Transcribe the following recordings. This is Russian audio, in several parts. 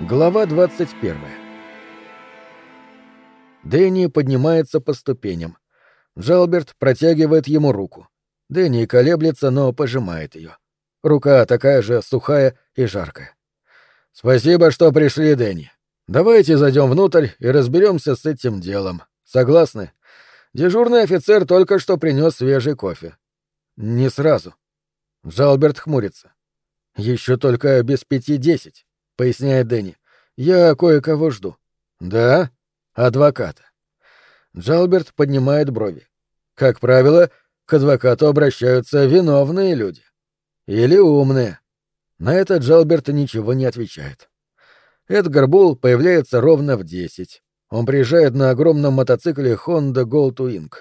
Глава 21. Дэнни поднимается по ступеням. Джалберт протягивает ему руку. Дэнни колеблется, но пожимает ее. Рука такая же сухая и жаркая. «Спасибо, что пришли, Дэнни. Давайте зайдем внутрь и разберемся с этим делом. Согласны? Дежурный офицер только что принес свежий кофе». «Не сразу». Джалберт хмурится. Еще только без пяти десять. — поясняет Дэнни. «Я кое-кого жду». «Да? Адвоката». Джалберт поднимает брови. Как правило, к адвокату обращаются виновные люди. Или умные. На это Джалберт ничего не отвечает. Эдгар Булл появляется ровно в десять. Он приезжает на огромном мотоцикле Honda Gold Wing.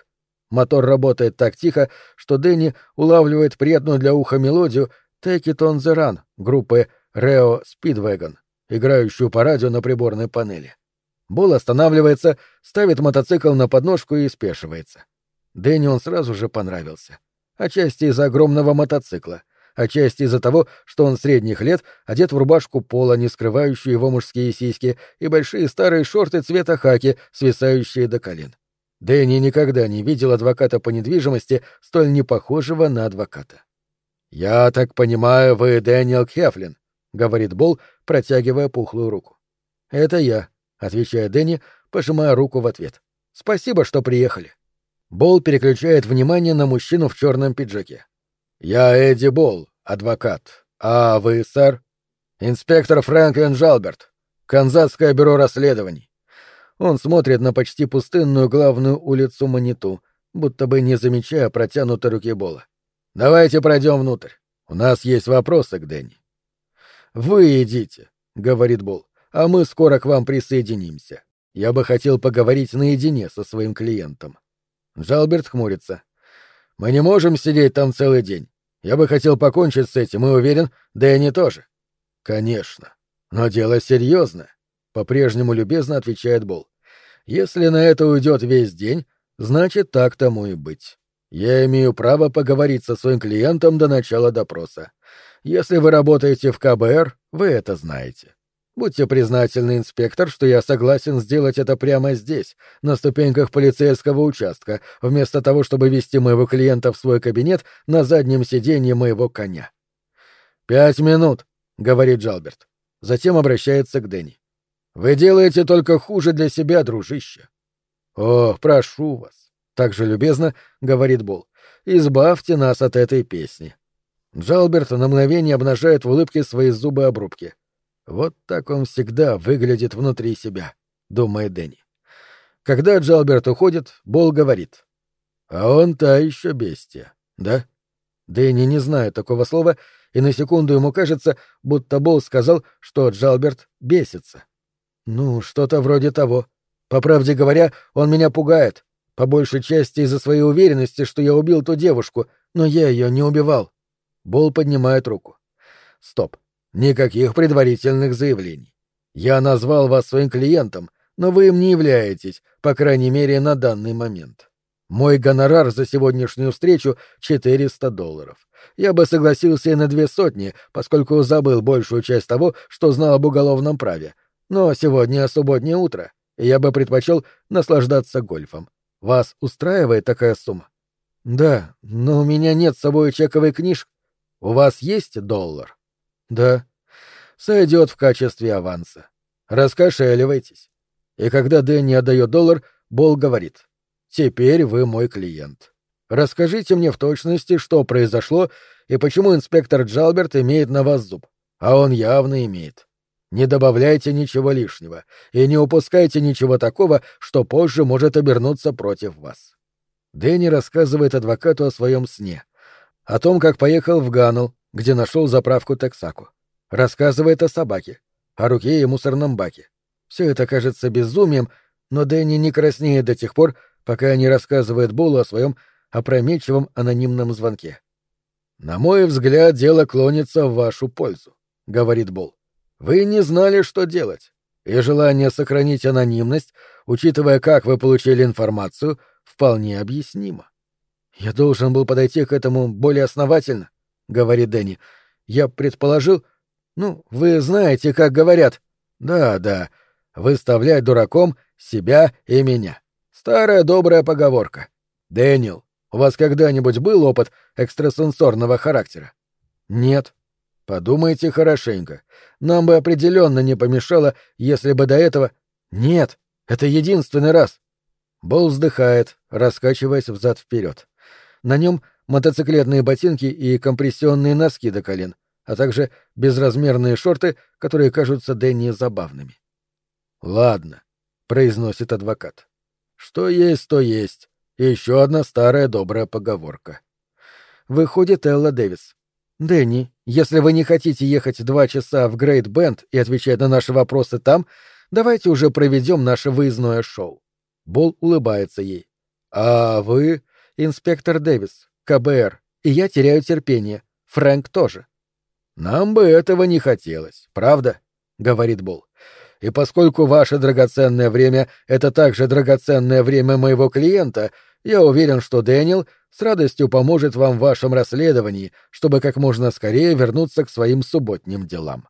Мотор работает так тихо, что Дэнни улавливает приятную для уха мелодию «Take it on the run» группы Рео Спидвэгон, играющую по радио на приборной панели. Бол останавливается, ставит мотоцикл на подножку и спешивается. Дэнни он сразу же понравился. Отчасти из-за огромного мотоцикла, отчасти из-за того, что он средних лет, одет в рубашку пола, не скрывающую его мужские сиськи, и большие старые шорты цвета хаки, свисающие до колен. Дэнни никогда не видел адвоката по недвижимости, столь непохожего на адвоката. «Я так понимаю, вы Дэниел Хефлин?» — говорит Бол, протягивая пухлую руку. «Это я», — отвечает Дэнни, пожимая руку в ответ. «Спасибо, что приехали». Бол переключает внимание на мужчину в черном пиджаке. «Я Эдди Бол, адвокат. А вы, сэр?» «Инспектор Фрэнклин Жалберт, Канзасское бюро расследований». Он смотрит на почти пустынную главную улицу Маниту, будто бы не замечая протянутой руки Бола. «Давайте пройдем внутрь. У нас есть вопросы к Дэнни». «Вы идите», — говорит Бол, — «а мы скоро к вам присоединимся. Я бы хотел поговорить наедине со своим клиентом». Джалберт хмурится. «Мы не можем сидеть там целый день. Я бы хотел покончить с этим и уверен, да и они тоже». «Конечно. Но дело серьезное», — по-прежнему любезно отвечает Бол. «Если на это уйдет весь день, значит, так тому и быть. Я имею право поговорить со своим клиентом до начала допроса. Если вы работаете в КБР, вы это знаете. Будьте признательны, инспектор, что я согласен сделать это прямо здесь, на ступеньках полицейского участка, вместо того, чтобы вести моего клиента в свой кабинет на заднем сиденье моего коня. «Пять минут», — говорит Джалберт. Затем обращается к Дэнни. «Вы делаете только хуже для себя, дружище». «О, прошу вас», — так же любезно говорит Бол. «Избавьте нас от этой песни». Джалберт на мгновение обнажает в улыбке свои зубы-обрубки. Вот так он всегда выглядит внутри себя, думает Дэнни. Когда Джалберт уходит, Бол говорит. А он та еще бестия, да? Дэнни не знает такого слова, и на секунду ему кажется, будто Бол сказал, что Джалберт бесится. Ну, что-то вроде того. По правде говоря, он меня пугает. По большей части из-за своей уверенности, что я убил ту девушку, но я ее не убивал. Бол поднимает руку. Стоп. Никаких предварительных заявлений. Я назвал вас своим клиентом, но вы им не являетесь, по крайней мере, на данный момент. Мой гонорар за сегодняшнюю встречу — 400 долларов. Я бы согласился и на две сотни, поскольку забыл большую часть того, что знал об уголовном праве. Но сегодня субботнее утро, и я бы предпочел наслаждаться гольфом. Вас устраивает такая сумма? Да, но у меня нет с собой чековой книжки. У вас есть доллар? Да. Сойдет в качестве аванса. Раскошеливайтесь. И когда Дэнни отдает доллар, Бол говорит. Теперь вы мой клиент. Расскажите мне в точности, что произошло и почему инспектор Джалберт имеет на вас зуб. А он явно имеет. Не добавляйте ничего лишнего и не упускайте ничего такого, что позже может обернуться против вас. Дэнни рассказывает адвокату о своем сне, о том, как поехал в Ганнелл, где нашел заправку Тексаку. Рассказывает о собаке, о руке и мусорном баке. Все это кажется безумием, но Дэнни не краснеет до тех пор, пока не рассказывает Булу о своем опрометчивом анонимном звонке. «На мой взгляд, дело клонится в вашу пользу», — говорит Бол. «Вы не знали, что делать, и желание сохранить анонимность, учитывая, как вы получили информацию, вполне объяснимо. «Я должен был подойти к этому более основательно», — говорит Дэнни. «Я предположил... Ну, вы знаете, как говорят. Да, да, выставлять дураком себя и меня. Старая добрая поговорка. Дэниел, у вас когда-нибудь был опыт экстрасенсорного характера? Нет. Подумайте хорошенько. Нам бы определенно не помешало, если бы до этого... Нет, это единственный раз. Бол вздыхает, раскачиваясь взад вперед. На нем мотоциклетные ботинки и компрессионные носки до колен, а также безразмерные шорты, которые кажутся Дэнни забавными. «Ладно», — произносит адвокат. «Что есть, то есть. Еще одна старая добрая поговорка». Выходит Элла Дэвис. «Дэнни, если вы не хотите ехать два часа в Грейт Бенд и отвечать на наши вопросы там, давайте уже проведем наше выездное шоу». Бол улыбается ей. «А вы...» «Инспектор Дэвис, КБР, и я теряю терпение. Фрэнк тоже». «Нам бы этого не хотелось, правда?» — говорит Бол. «И поскольку ваше драгоценное время — это также драгоценное время моего клиента, я уверен, что Дэниел с радостью поможет вам в вашем расследовании, чтобы как можно скорее вернуться к своим субботним делам».